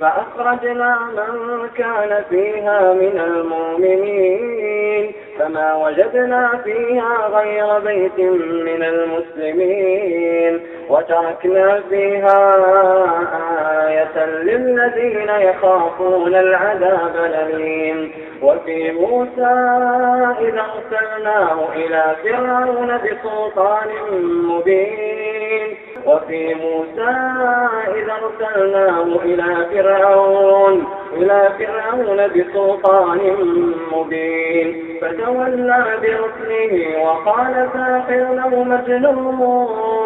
فأخرجنا من كان فيها من المؤمنين فما وجدنا فيها غير بيت من المسلمين وتركنا فيها آية للذين يخافون العذاب الأليم وفي موسى إذا أرسلناه إلى فرعون بسلطان مبين وفي موسى إذا أرسلناه إلى فرعون إلى فرعون بسلطان مبين. فتولى برسله وقال ساحر أو مجنون.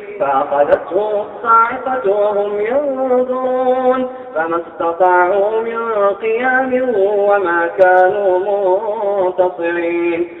فأخذته الصاعقة وهم ينظرون فما استطاعوا من قيام وما كانوا منتصرين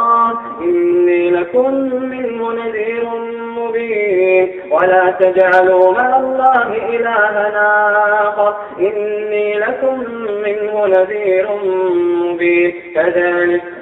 لكم منه نذير مبين. ولا تجعلوا مع الله إلهنا آخر. إني لكم منه نذير مبين. كذلك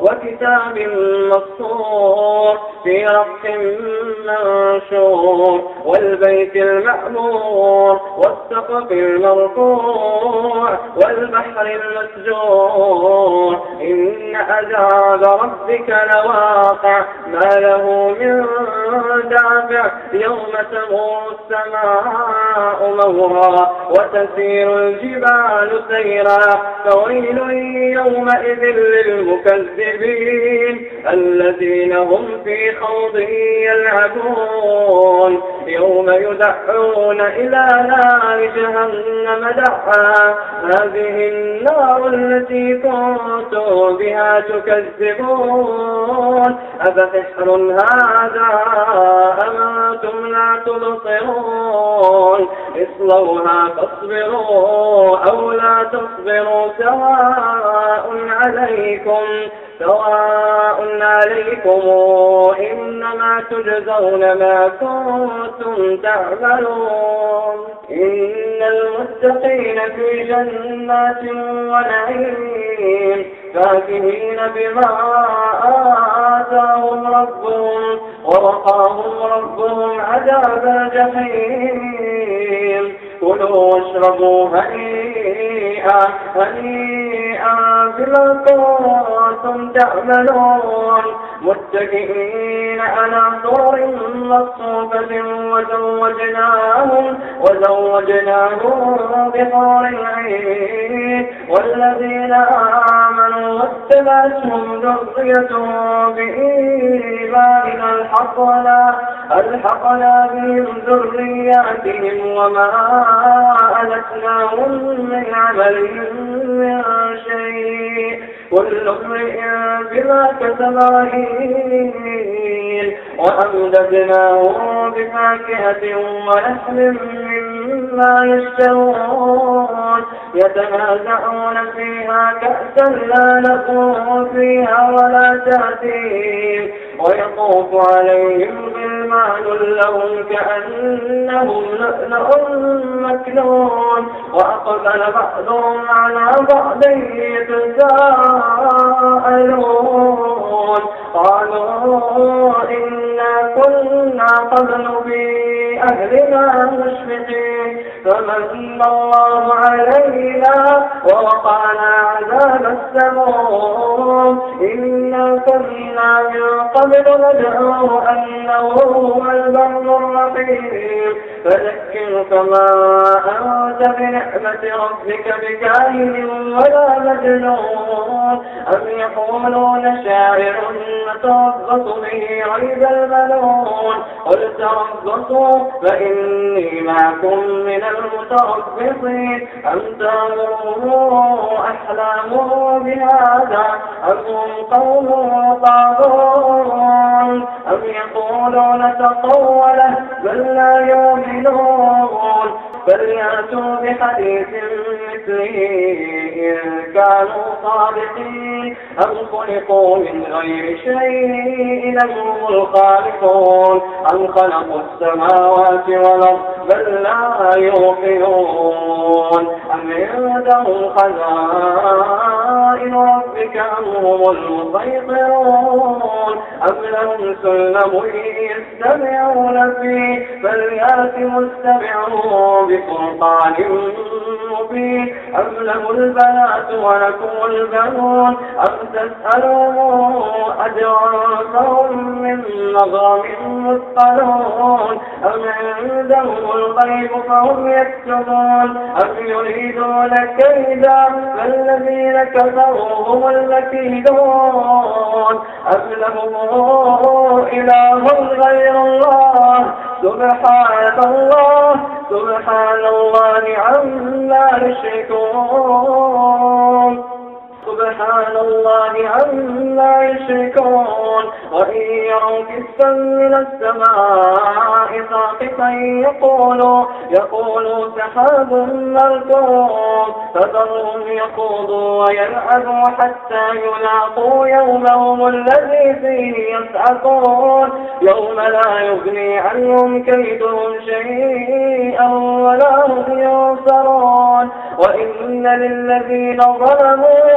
وكتاب مسطور في رق منشور والبيت المأمور والسقف المرفوع والبحر المسجور إن عذاب ربك لواقع ما له من دافع يوم تمور السماء مورا وتسير الجبال سيرا فويل يومئذ للمكذبين الذين هم في خوض يلعبون. يوم يدعون إلى نار جهنم دعا هذه النار التي كنتم بها تكذبون. أفسحر هذا أنتم لا تبصرون؟ اصلوها فاصبروا أو لا تصبروا. سواء عليكم سواء عليكم. إنما تجزون ما كنتم تعملون. إن المتقين في جنات ونعيم. فاكهين بما آتاهم ربهم ورقاهم ربهم عذاب الجحيم. كلوا واشربوا هنيئا هنيئا بما كنتم تعملون. متكئين على سور مصفوفة وزوجناهم وزوجناهم بحور العين والذين آمنوا واتبعتهم ذريتهم بإيمان الحقنا ألحقنا بهم ذرياتهم وما ألتناهم من عملهم من شيء. كل امرئ بما كسب رهين وأمددناهم بفاكهة ولحم مما يشتهون يتنازعون فيها كأسا لا لكم فيها ولا تأتيم ويطوف عليهم غلمان لهم كأنهم لؤلؤ مكنون. وأقبل بعضهم على بعض يتساءلون. قالوا إنا كنا قبل في أهلنا مشفقين. فمن الله علينا ووقعنا عذاب السموم. إنا كنا من قبل ندعوه أنه هو البر الرحيم. فذكر كما أنت بنعمة ربك بكاهن ولا مجنون. أم يقولون شاعر نتربص به ريب المنون. قل تربصوا فإني معكم من المتربصين. أم تامروا أحلامه بهذا؟ أم هم قوم طاغون؟ أم يقولون تطوله بل لا يؤمنون؟ فليأتوا بحديث مثله إن كانوا صادقين. أم خلقوا من غير شيء أم هم الخالقون. أم خلقوا السماوات والأرض بل لا يوقنون. أم عندهم خزائن ربك أم هم المسيطرون. أم لهم سلم يستمعون فيه فليأت مستمعون بسلطان مبين. أم له البنات ولكم البنون. أم تسألوا أجرا فهم من مغرم مثقلون أم عندهم الغيب فهم يكتبون. أم يريدون كيدا فالذين كفروا هم المكيدون. أم لهم إله غير الله. سبحان الله. سبحان الله عما يشركون. سبحان الله عما يشركون وإن يروا كسا من السماء ساقطا يقولوا يقولوا سحاب مركوم فذرهم يخوضوا ويلعبوا حتى يلاقوا يومهم الذي فيه يسعقون يوم لا يغني عنهم كيدهم شيئا ولا هم ينصرون وإن للذين ظلموا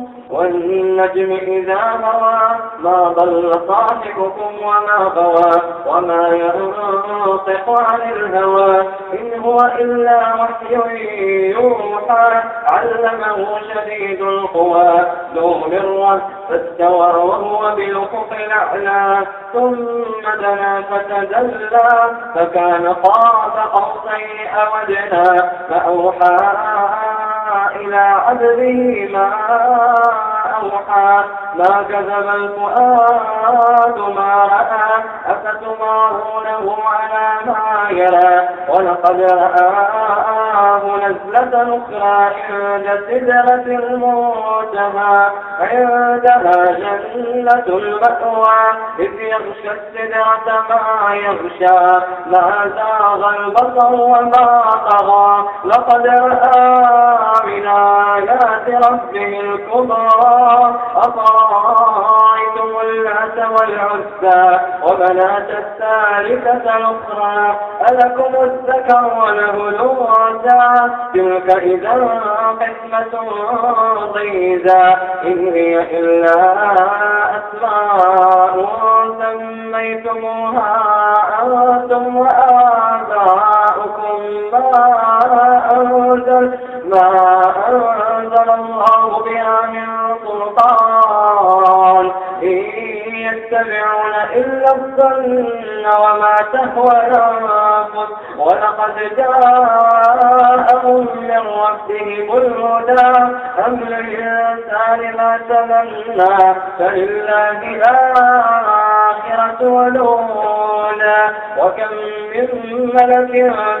والنجم إذا هوى ما ضل صاحبكم وما غوى وما ينطق عن الهوى إن هو إلا وحي يوحى علمه شديد القوى ذو مرة فاستوى وهو بالأفق الأعلى ثم دنا فتدلى فكان قاب قوسين أودنا فأوحى إلى عبده ما أوحى ما كذب الفؤاد ما رأى. أفتمارونه على ما يرى. ولقد رآه نزلة أخرى عند سدرة المنتهى. عندها جنة المأوى. إذ يغشى السدرة ما يغشى. ما زاغ البصر وما طغى. لقد رأى من آيات ربه الكبرى. أفرأيتم اللات والعزى وبنات الثالثة الأخرى ألكم الذكر وله الأنثى تلك إذا قسمة ضيزى إن هي إلا أسماء سميتموها أنتم وآباؤكم ما أنزل ما أنزل الله بها من سلطان إن يتبعون إلا الظن وما تهوى الأنفس. ولقد جاءهم من ربهم الهدى. أم للإنسان ما تمنى فلله الآخرة والأولى. وكم من ملك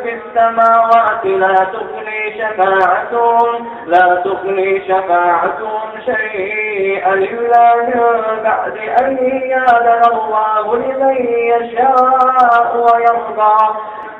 في السماوات لا تغني شفاعتهم لا تغني شفاعتهم شيئا إلا من بعد أن يأذن الله لمن يشاء ويرضى.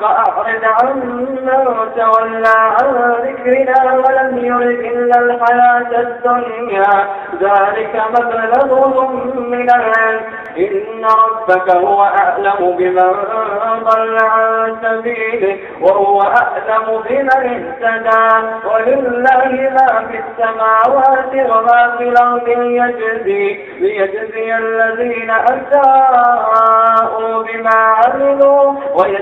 فأعرض عن من تولى عن ذكرنا ولم يرد إلا الحياة الدنيا. ذلك مبلغهم من العلم. إن ربك هو أعلم بمن ضل عن سبيله وهو أعلم بمن اهتدى. ولله ما في السماوات وما في الأرض ليجزي, ليجزي الذين أساءوا بما عملوا ويجزي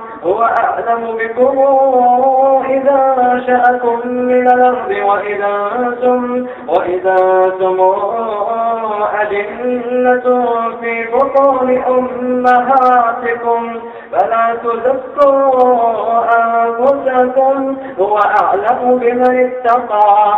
هو أعلم بكم إذا أنشأكم من الأرض وإذا أنتم, وإذا أنتم أجنة في بطون أمهاتكم فلا تزكوا أنفسكم هو أعلم بمن اتقى.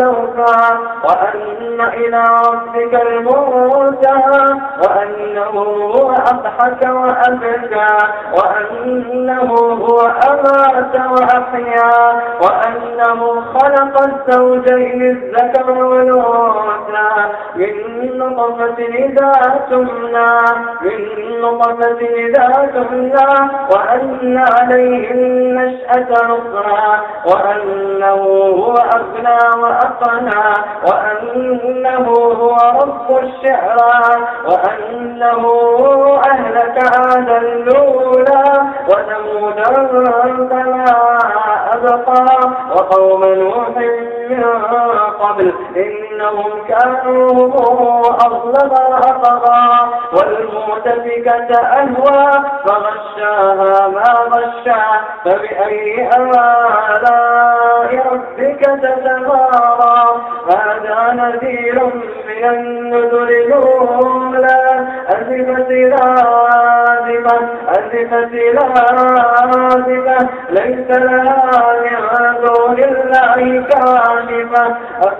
لوفا وأن إلى ربك المنتهى وأنه هو أضحك وأبكى. وأنه هو أمات وأحيا. وأنه خلق الزوجين الذكر والأنثى. من نطفة إذا تمنى. من نطفة إذا تمنى. وأن عليه النشأة نصرا. وأنه هو أغنى وأقنى وأنه هو رب الشعرى وأنه أهلك عادا الأولى وثمودا فلا أبقى وقوم نوح قبل. إنهم كانوا أظلم وأطغى والمؤتفكة أهوى. فغشاها ما غشا. فبأي آلاء ربك تتمارى هذا نذير من النذر الأولى. أزفت لازمة أزفت لازمة ليس لها من دون الله كاذبة.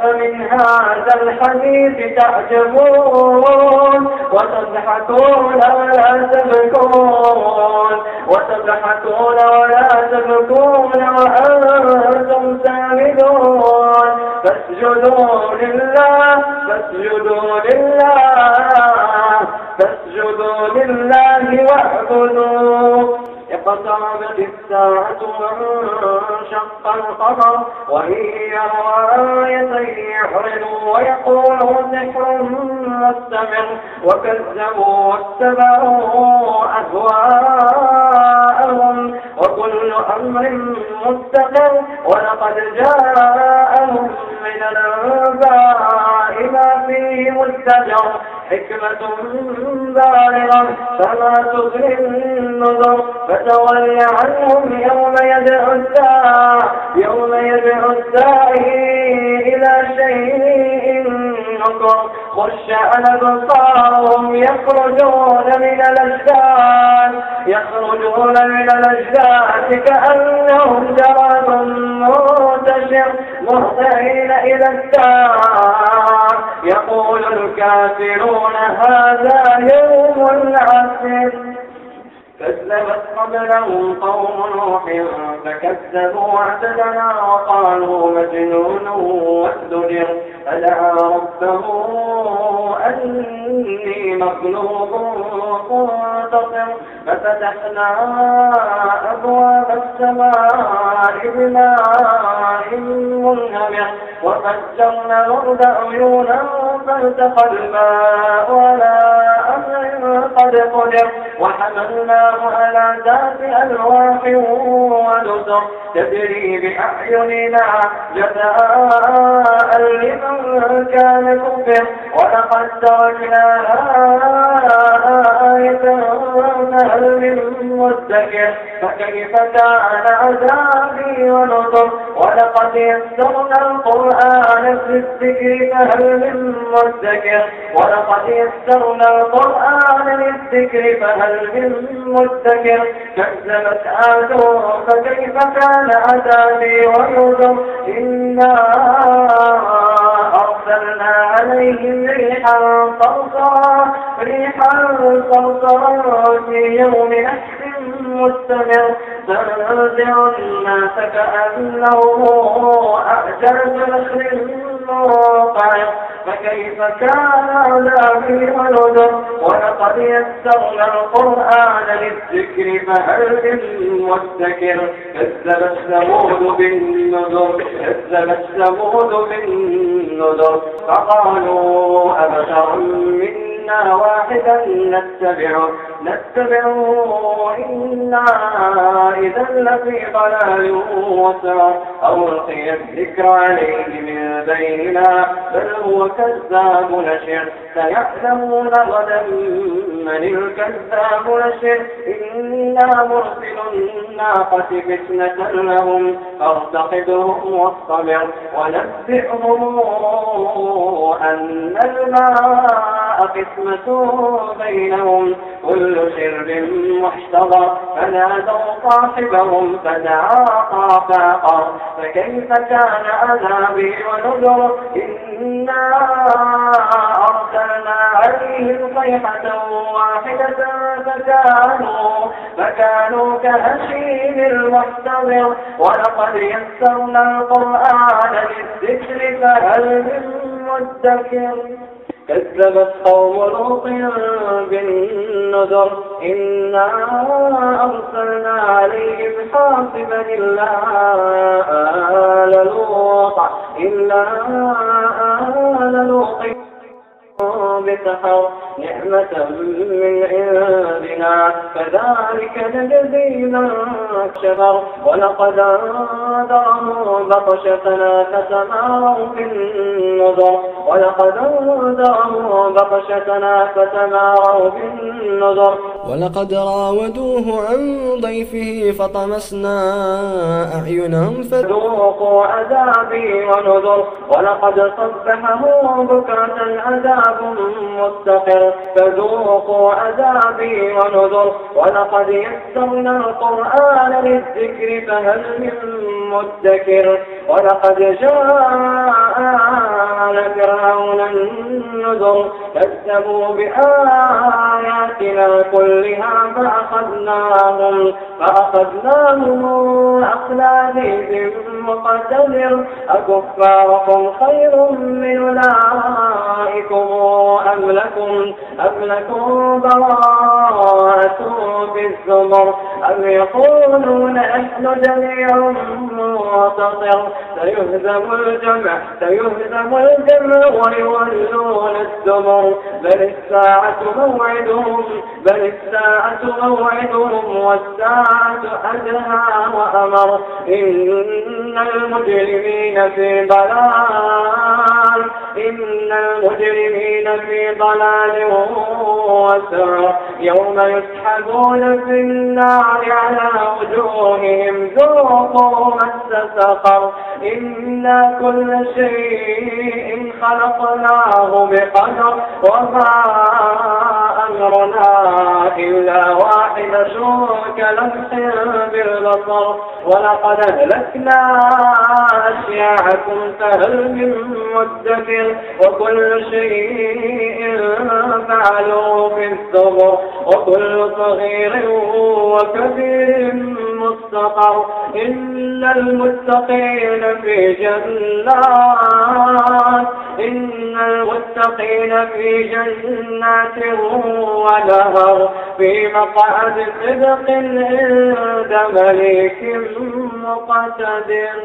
أفمن هذا الحديث تعجبون وتضحكون ولا تبكون وتضحكون ولا تبكون وأنتم سامدون. فاسجدوا لله فاسجدوا لله فاسجدوا لله واعبدوا. اقتربت الساعة وانشق القمر وإن يروا آية يحرموا ويقولوا سحر مستمر وكذبوا واتبعوا أهواءهم وكل أمر مستقر ولقد جاءهم من الأنباء ما فيه مستجر حكمة بالغة فما تغني النذر فتول عنهم يوم يدعو الداع يوم يدعو الداعي إلى شيء نكر خش على بصارهم يخرجون من الأجداد يخرجون من الأجداد كأنهم جراد منتشر مهتعين إلى الدار. يقول الكافرون هذا يوم عسر كذبت قبلهم قوم نوح فكذبوا عبدنا وقالوا مجنون وازدجر فدعا ربه أني مغلوب منتصر ففتحنا أبواب السماء بماء منهمر. وفجرنا الأرض عيونا فالتقى الماء على أمر قد قدر وحملناه على ذات ألواح ونسر تجري بأعيننا جزاء لمن كان كفر ولقد تركناها مدكر فكيف كان عذابي ونظر ولقد يسرنا القرآن في الذكر فهل من مدكر ولقد يسرنا القرآن للذكر فهل من مدكر كذبت آد فكيف كان عذابي ونظر إنا أرسلنا عليهم ريحا صرصرا ريحا صرصرا في يوم نحس مستمر. تنزع الناس كأنه أعجاز نخل منقعر فكيف كان عذابي ونذر ولقد يسرنا القرآن للذكر فهل من مدكر؟ كذبت ثمود بالنذر كذبت ثمود بالنذر. فقالوا أبشرا منا واحدا نتبعه. نتبعه إنا إذا لفي ضلال وسعر. أو ألقي الذكر عليه من بيننا. بل هو كذاب نشر. سيعلمون غدا من الكذاب نشر. إنا مرسل الناقة فتنة لهم. فارتقبهم واصطبر. ونبئهم أن الماء قسمة بينهم كل شرب محتضر. فنادوا صاحبهم فدعا فاقر فكيف كان عذابي ونذر؟ إنا أرسلنا عليهم صيحة واحدة فكانوا, فكانوا كهشيم المحتضر. ولقد يسرنا القرآن للذكر فهل من مدكر؟ كذبت قوم لوط بالنذر إنا أرسلنا عليهم حاصبا إلا آل لوط إلا آل لوط. بسحر نعمة من عندنا. كذلك نجزي من كفر ولقد أنذرهم بطشتنا فتماروا في النذر. ولقد أنذرهم بطشتنا فتماروا في النذر. ولقد راودوه عن ضيفه فطمسنا أعينهم فذوقوا عذابي ونذر. ولقد صبحهم بكرة عذاب مستقر فذوقوا عذابي ونذر. ولقد يسرنا القرآن للذكر فهل من مدكر ولقد جاء آل فرعون النذر كذبوا بآياتنا كلها فأخذناهم فأخذناهم أخذ عزيز مقتدر. أكفاركم خير من أولئكم أم لكم أم لكم براءة في الزمر؟ أم يقولون نحن جميع منتصر؟ سيهزم الجمع سيهزم الجمع ويولون الزمر بل الساعة موعدهم بل الساعة موعدهم والساعة أدهى وأمر. إن المجرمين في ضلال. إن المجرمين في ضلال وسعر يوم يسحبون في النار على وجوههم ذوقوا مس سقر إنا كل شيء خلقناه بقدر وما أمرنا إلا واحدة كلمح بالبصر. ولقد أهلكنا أشياعكم فهل من مدكر. وكل شيء فعلوا في الزبر. وكل صغير وكبير مستقر إن المتقين في جنات إن المتقين في جنات ونهر في مقعد صدق عند مليك مقتدر.